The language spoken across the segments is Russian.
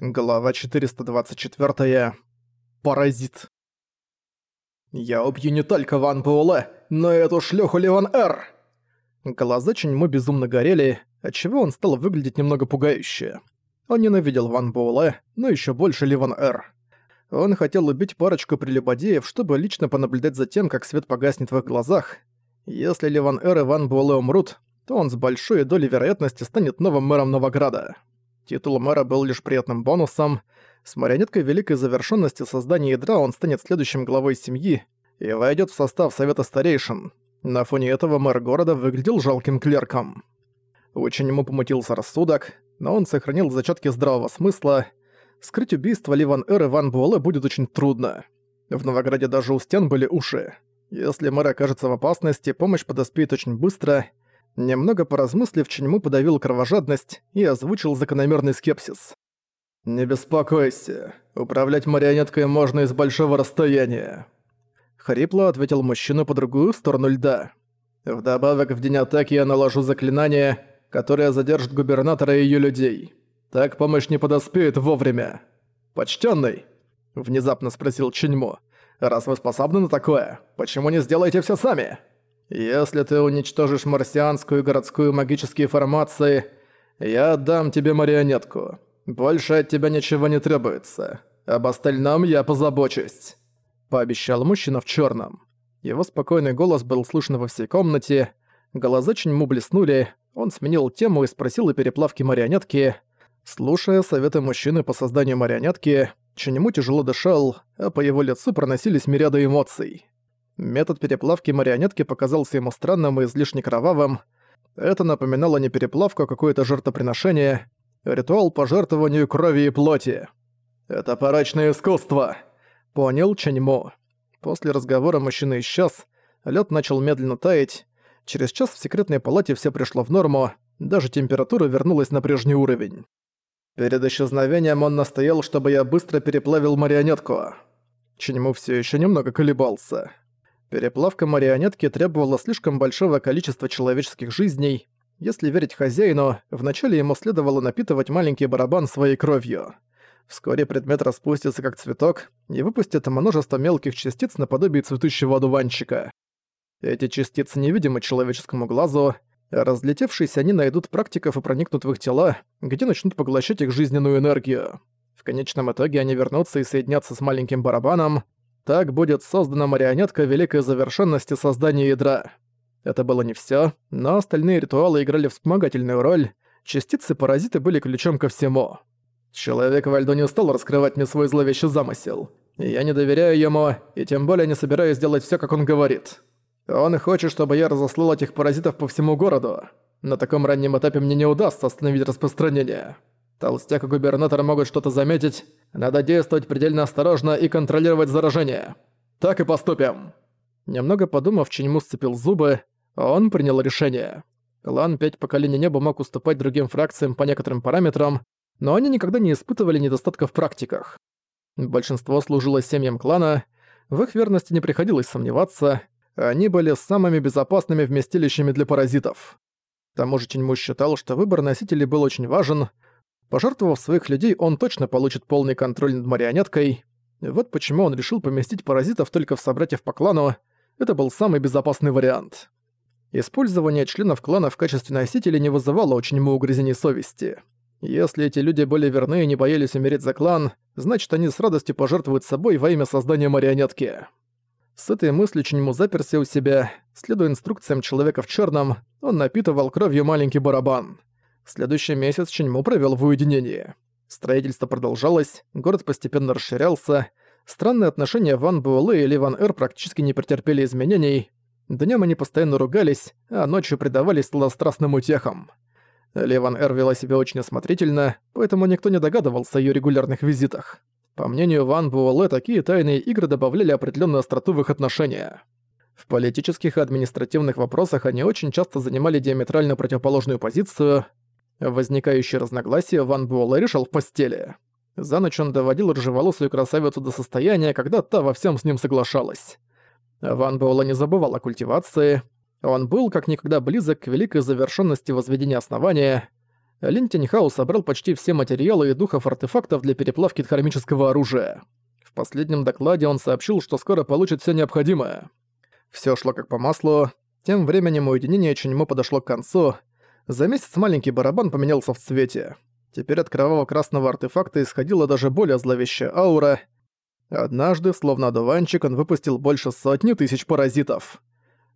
Глава 424. Паразит. «Я убью не только Ван Буэлэ, но и эту шлюху Ливан Эр!» Глаза Ченьму безумно горели, отчего он стал выглядеть немного пугающе. Он ненавидел Ван Буэлэ, но еще больше Ливан Эр. Он хотел убить парочку прелюбодеев, чтобы лично понаблюдать за тем, как свет погаснет в их глазах. Если Ливан Эр и Ван Буэлэ умрут, то он с большой долей вероятности станет новым мэром Новограда. Титул мэра был лишь приятным бонусом. С марионеткой великой завершенности создания ядра он станет следующим главой семьи и войдет в состав Совета Старейшин. На фоне этого мэр города выглядел жалким клерком. Очень ему помутился рассудок, но он сохранил зачатки здравого смысла. Скрыть убийство Ливан Эр и Ван Буэлэ будет очень трудно. В Новограде даже у стен были уши. Если мэр окажется в опасности, помощь подоспеет очень быстро — Немного поразмыслив, Ченьму подавил кровожадность и озвучил закономерный скепсис. «Не беспокойся, управлять марионеткой можно из большого расстояния». Хрипло ответил мужчина по другую сторону льда. «Вдобавок, в день атаки я наложу заклинание, которое задержит губернатора и её людей. Так помощь не подоспеет вовремя». «Почтённый?» – внезапно спросил Ченьму. «Раз вы способны на такое, почему не сделаете всё сами?» Если ты уничтожишь марсианскую и городскую магические формации, я отдам тебе марионетку. Больше от тебя ничего не требуется. Об остальном я позабочусь», — пообещал мужчина в черном. Его спокойный голос был слышен во всей комнате, глаза Ченьму блеснули, он сменил тему и спросил о переплавке марионетки. Слушая советы мужчины по созданию марионетки, Ченьму тяжело дышал, а по его лицу проносились мириады эмоций. Метод переплавки марионетки показался ему странным и излишне кровавым. Это напоминало не переплавку, а какое-то жертвоприношение, ритуал по жертвованию крови и плоти. «Это порочное искусство!» — понял Ченьмо. После разговора мужчина исчез, лед начал медленно таять. Через час в секретной палате все пришло в норму, даже температура вернулась на прежний уровень. Перед исчезновением он настоял, чтобы я быстро переплавил марионетку. Ченьму все еще немного колебался. Переплавка марионетки требовала слишком большого количества человеческих жизней. Если верить хозяину, вначале ему следовало напитывать маленький барабан своей кровью. Вскоре предмет распустится как цветок и выпустит множество мелких частиц наподобие цветущего одуванчика. Эти частицы невидимы человеческому глазу, а разлетевшись они найдут практиков и проникнут в их тела, где начнут поглощать их жизненную энергию. В конечном итоге они вернутся и соединятся с маленьким барабаном, так будет создана марионетка великой завершенности создания ядра. Это было не всё, но остальные ритуалы играли вспомогательную роль, частицы-паразиты были ключом ко всему. Человек во льду не стал раскрывать мне свой зловещий замысел. Я не доверяю ему, и тем более не собираюсь делать всё, как он говорит. Он хочет, чтобы я разослал этих паразитов по всему городу. На таком раннем этапе мне не удастся остановить распространение. Толстяк и губернатор могут что-то заметить. Надо действовать предельно осторожно и контролировать заражение. Так и поступим». Немного подумав, Ченьму сцепил зубы, он принял решение. Клан «Пять поколений неба» мог уступать другим фракциям по некоторым параметрам, но они никогда не испытывали недостатка в практиках. Большинство служило семьям клана, в их верности не приходилось сомневаться, они были самыми безопасными вместилищами для паразитов. К тому же Ченьму считал, что выбор носителей был очень важен, Пожертвовав своих людей, он точно получит полный контроль над марионеткой. Вот почему он решил поместить паразитов только в собратьев по клану. Это был самый безопасный вариант. Использование членов клана в качестве носителей не вызывало очень ему угрызений совести. Если эти люди были верны и не боялись умереть за клан, значит они с радостью пожертвуют собой во имя создания марионетки. С этой мыслью Ченьму заперся у себя, следуя инструкциям человека в черном, он напитывал кровью маленький барабан. Следующий месяц Ченьму провел в уединении. Строительство продолжалось, город постепенно расширялся, странные отношения Ван Буэлэ и Ли Ван Эр практически не претерпели изменений, днем они постоянно ругались, а ночью предавались сладострастным утехам. Ли Ван Эр вела себя очень осмотрительно, поэтому никто не догадывался о её регулярных визитах. По мнению Ван Буэлэ, такие тайные игры добавляли определенную остроту в их отношения. В политических и административных вопросах они очень часто занимали диаметрально противоположную позицию – Возникающие разногласия Ван Буэлэ решил в постели. За ночь он доводил рыжеволосую красавицу до состояния, когда та во всем с ним соглашалась. Ван Буэлэ не забывал о культивации. Он был как никогда близок к великой завершенности возведения основания. Лин Тиньхао собрал почти все материалы и духов артефактов для переплавки дхармического оружия. В последнем докладе он сообщил, что скоро получит все необходимое. Все шло как по маслу. Тем временем уединение Чуньмо подошло к концу. За месяц маленький барабан поменялся в цвете. Теперь от кроваво-красного артефакта исходила даже более зловещая аура. Однажды, словно одуванчик, он выпустил больше сотни тысяч паразитов.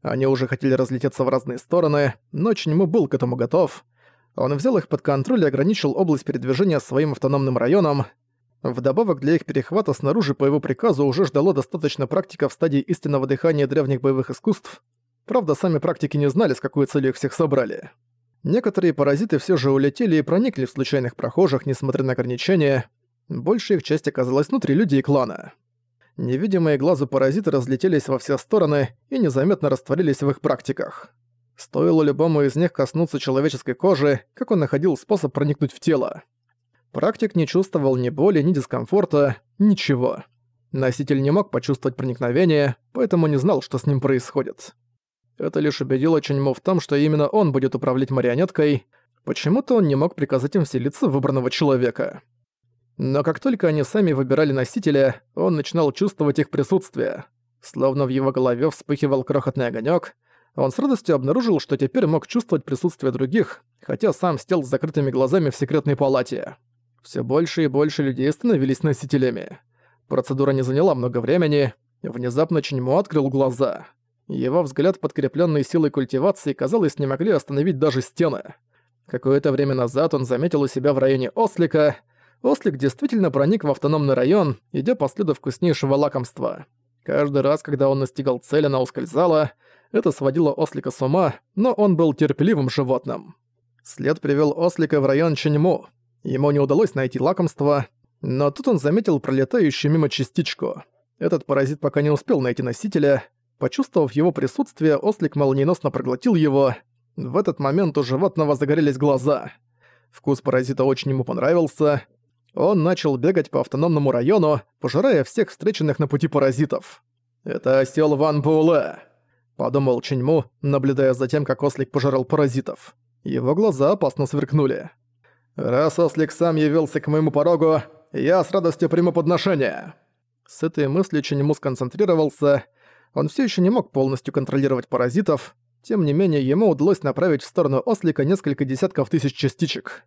Они уже хотели разлететься в разные стороны, но Чуньмо был к этому готов. Он взял их под контроль и ограничил область передвижения своим автономным районом. Вдобавок для их перехвата снаружи по его приказу уже ждало достаточно практика в стадии истинного дыхания древних боевых искусств. Правда, сами практики не знали, с какой целью их всех собрали. Некоторые паразиты все же улетели и проникли в случайных прохожих, несмотря на ограничения. Большая их часть оказалась внутри людей клана. Невидимые глазу паразиты разлетелись во все стороны и незаметно растворились в их практиках. Стоило любому из них коснуться человеческой кожи, как он находил способ проникнуть в тело. Практик не чувствовал ни боли, ни дискомфорта, ничего. Носитель не мог почувствовать проникновение, поэтому не знал, что с ним происходит. Это лишь убедило Чуньмо в том, что именно он будет управлять марионеткой. Почему-то он не мог приказать им вселиться в выбранного человека. Но как только они сами выбирали носителя, он начинал чувствовать их присутствие. Словно в его голове вспыхивал крохотный огонек, он с радостью обнаружил, что теперь мог чувствовать присутствие других, хотя сам стел с закрытыми глазами в секретной палате. Все больше и больше людей становились носителями. Процедура не заняла много времени. Внезапно Чиньмо открыл глаза. Его взгляд, подкрепленный силой культивации, казалось, не могли остановить даже стены. Какое-то время назад он заметил у себя в районе Ослика. Ослик действительно проник в автономный район, идя по следу вкуснейшего лакомства. Каждый раз, когда он настигал цель, она ускользала, это сводило ослика с ума, но он был терпеливым животным. След привел ослика в район Ченьму. Ему не удалось найти лакомство, но тут он заметил пролетающую мимо частичку. Этот паразит пока не успел найти носителя. Почувствовав его присутствие, ослик молниеносно проглотил его. В этот момент у животного загорелись глаза. Вкус паразита очень ему понравился. Он начал бегать по автономному району, пожирая всех встреченных на пути паразитов. «Это осел Ван Буэлэ!» подумал Ченьму, наблюдая за тем, как ослик пожирал паразитов. Его глаза опасно сверкнули. «Раз ослик сам явился к моему порогу, я с радостью приму подношение!» С этой мыслью Ченьму сконцентрировался. Он все еще не мог полностью контролировать паразитов, тем не менее ему удалось направить в сторону ослика несколько десятков тысяч частичек.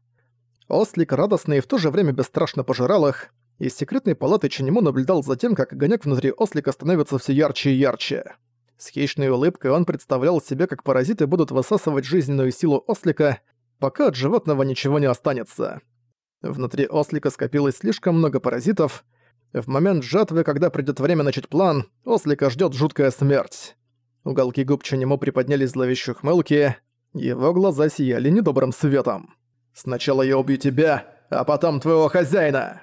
Ослик радостно и в то же время бесстрашно пожирал их. Из секретной палаты Ченьму наблюдал за тем, как огонек внутри ослика становится все ярче и ярче. С хищной улыбкой он представлял себе, как паразиты будут высасывать жизненную силу ослика, пока от животного ничего не останется. Внутри ослика скопилось слишком много паразитов. В момент жатвы, когда придёт время начать план, ослика ждёт жуткая смерть. Уголки губ Чанему приподнялись зловещей хмылки, его глаза сияли недобрым светом. «Сначала я убью тебя, а потом твоего хозяина!»